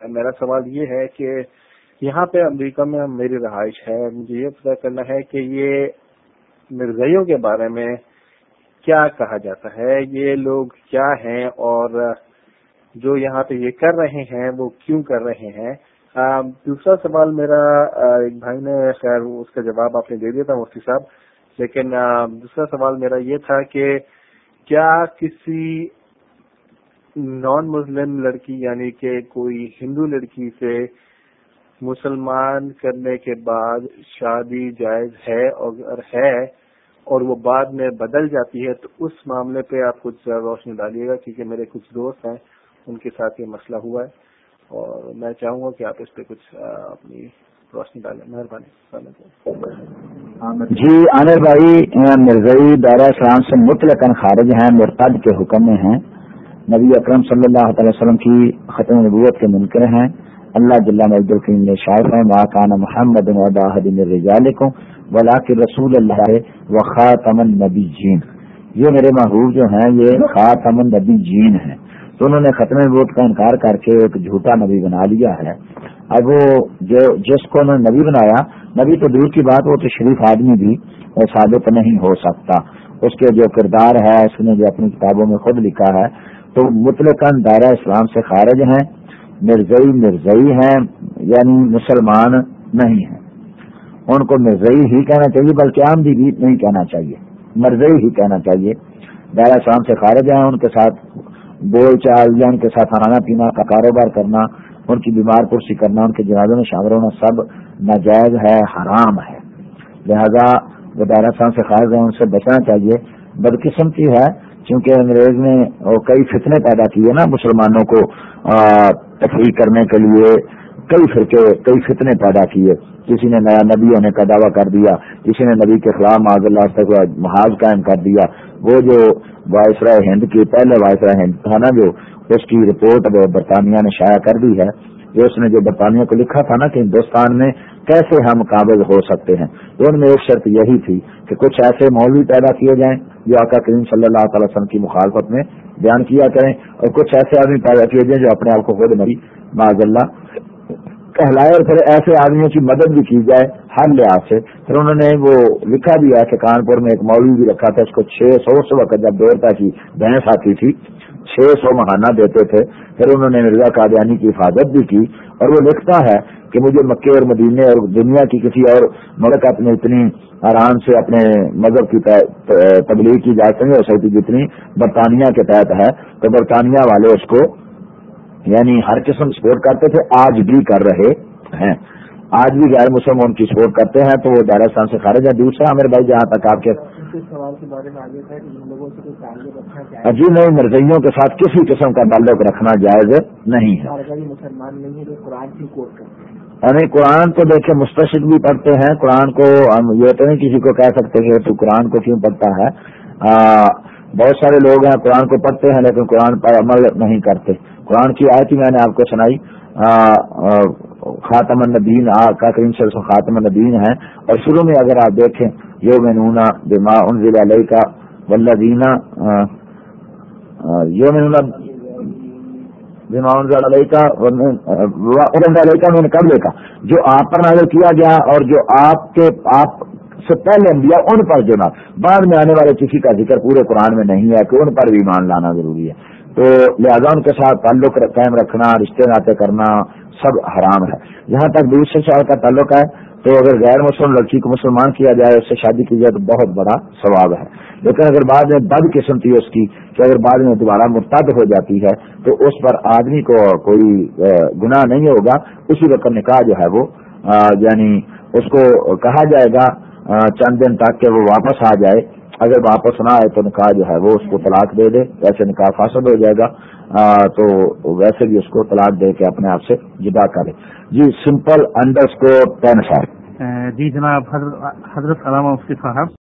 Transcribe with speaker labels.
Speaker 1: میرا سوال یہ ہے کہ یہاں پہ امریکہ میں میری رہائش ہے، مجھے یہ پتا کرنا ہے کہ یہ مرزیوں کے بارے میں کیا کہا جاتا ہے، یہ لوگ کیا ہیں اور جو یہاں پہ یہ کر رہے ہیں، وہ کیوں کر رہے ہیں؟ دوسرا سوال میرا ایک بھائی نے خیر اس کا جواب آپ نے دے دیا تھا، مفتی صاحب، لیکن دوسرا سوال میرا یہ تھا کہ کیا کسی نان مسلم لڑکی یعنی کہ کوئی ہندو لڑکی سے مسلمان کرنے کے بعد شادی جائز ہے اگر ہے اور وہ بعد میں بدل جاتی ہے، تو اس معاملے پہ آپ کچھ روشنی ڈالیے گا، کیونکہ میرے کچھ دوست ہیں، ان کے ساتھ یہ مسئلہ ہوا ہے۔ اور میں چاہوں گا کہ آپ اس پہ کچھ اپنی روشنی ڈالیں۔ مہربانی
Speaker 2: جی عامر بھائی مرزئی دائرہ اسلام سے مطلق خارج ہیں، مرتد کے حکم میں ہیں۔ نبی اکرم صلی اللہ تعالی وسلم کی ختم نبوت کے منکر ہیں۔ اللہ جل مجد الکریم نے شاعف ہیں واقع محمد کو ولا کے رسول اللہ و خاتم النبی جین یہ میرے محبوب جو ہیں، یہ خاتم النبی جین ہیں۔ تو انہوں نے ختم نبوت کا انکار کر کے ایک جھوٹا نبی بنا لیا ہے۔ اب وہ جو، جس کو انہوں نے نبی بنایا، نبی تو دور کی بات، وہ تو شریف آدمی بھی، وہ ثابت نہیں ہو سکتا۔ اس کے جو کردار ہے، اس نے جو اپنی کتابوں میں خود لکھا ہے تو مطلق دائرہ اسلام سے خارج ہیں، مرزئی مرزئی ہیں یعنی مسلمان نہیں ہیں۔ ان کو مرزئی ہی کہنا چاہیے، بلکہ عام بھی نہیں کہنا چاہیے، مرزئی ہی کہنا چاہیے۔ دائرہ اسلام سے خارج ہیں، ان کے ساتھ بول چال یا ان کے ساتھ کھانا پینا کا کاروبار کرنا، ان کی بیمار پرسی کرنا، ان کے جنازوں میں شامل ہونا سب ناجائز ہے، حرام ہے۔ لہذا وہ دائرہ اسلام سے خارج ہیں، ان سے بچنا چاہیے۔ بدقسمتی ہے کیونکہ انگریز نے کئی فتنے پیدا کیے نا مسلمانوں کو تفریح کرنے کے لیے، کئی فرقے، کئی فتنے پیدا کیے۔ کسی نے نیا نبی ہونے کا دعویٰ کر دیا، کسی نے نبی کے خلاف معذ اللہ تک محاذ قائم کر دیا۔ وہ جو وائسرا ہند کی، پہلے وائسرا ہند تھا نا جو، اس کی رپورٹ برطانیہ نے شائع کر دی ہے۔ جو اس نے جو برطانیہ کو لکھا تھا نا کہ ہندوستان میں کیسے ہم قابض ہو سکتے ہیں ان میں ایک شرط یہی تھی کہ کچھ ایسے مولوی پیدا کیے جائیں جو آقا کریم صلی اللہ تعالی وسلم کی مخالفت میں بیان کیا کریں اور کچھ ایسے آدمی پیدا کیے جائیں جو اپنے آپ کو خود نبی معذ اللہ کہلائے اور پھر ایسے آدمیوں کی مدد بھی کی جائے ہر لحاظ سے۔ پھر انہوں نے وہ لکھا بھی ہے کہ کانپور میں ایک مولوی بھی رکھا تھا، اس کو چھ سو اس وقت جب دیرتا کی بھینس آتی تھی، چھ سو مہانہ دیتے تھے۔ پھر انہوں نے مرزا قادیانی کی حفاظت بھی کی اور وہ لکھتا ہے کہ مجھے مکے اور مدینے اور دنیا کی کسی اور ملک اپنے اتنی آرام سے اپنے مذہب کی تبلیغ کی جا سکے ہو سکتی جتنی برطانیہ کے تحت ہے تو برطانیہ والے اس کو یعنی ہر قسم سپورٹ کرتے تھے آج بھی کر رہے ہیں۔ آج بھی غیر مسلم ان کی سپورٹ کرتے ہیں تو وہ دائرستان سے خارج ہے دوسرا میرے بھائی جہاں تک آپ کے جی نہیں مرضیوں کے ساتھ کسی قسم کا تعلق رکھنا جائز نہیں ہے۔ یعنی قرآن تو دیکھیں مستشق بھی پڑھتے ہیں۔ قرآن کو ہم یہ تو نہیں کسی کو کہہ سکتے کہ تو قرآن کو کیوں پڑھتا ہے۔ بہت سارے لوگ ہیں قرآن کو پڑھتے ہیں لیکن قرآن پر عمل نہیں کرتے۔ قرآن کی آیت میں نے آپ کو سنائی۔ خاتم النبین کا کریم سے خاتم النبین ہے اور شروع میں اگر آپ دیکھیں، یوم نونا بما انزل علیہ کا ولدینہ یوم نونا بما انزل علیہ کا علیہ کا میں نے کب دیکھا؟ جو آپ پر نازل کیا گیا اور جو آپ کے، آپ سے پہلے انبیاء ان پر جو نا بعد میں آنے والے کسی کا ذکر پورے قرآن میں نہیں ہے کہ ان پر بھی مان لانا ضروری ہے۔ تو لہذا ان کے ساتھ تعلق قائم رکھنا، رشتے ناطے کرنا سب حرام ہے۔ جہاں تک دوسرے شہر کا تعلق ہے۔ تو اگر غیر مسلم لڑکی کو مسلمان کیا جائے، اس سے شادی کی جائے تو بہت بڑا ثواب ہے۔ لیکن اگر بعد میں بد قسم تھی اس کی کہ اگر بعد میں دوبارہ مرتد ہو جاتی ہے، تو اس پر آدمی کو کوئی گناہ نہیں ہوگا۔ اسی وقت نکاح جو ہے وہ یعنی اس کو کہا جائے گا چند دن تک کہ وہ واپس آ جائے۔ اگر واپس نہ آئے تو نکاح جو ہے وہ اس کو طلاق دے دے، ویسے نکاح فاصل ہو جائے گا تو ویسے بھی اس کو طلاق دے کے اپنے آپ سے جدا کرے جی سمپل انڈر اسکور ٹین
Speaker 1: جی جناب حضرت علامہ مفتی صاحب۔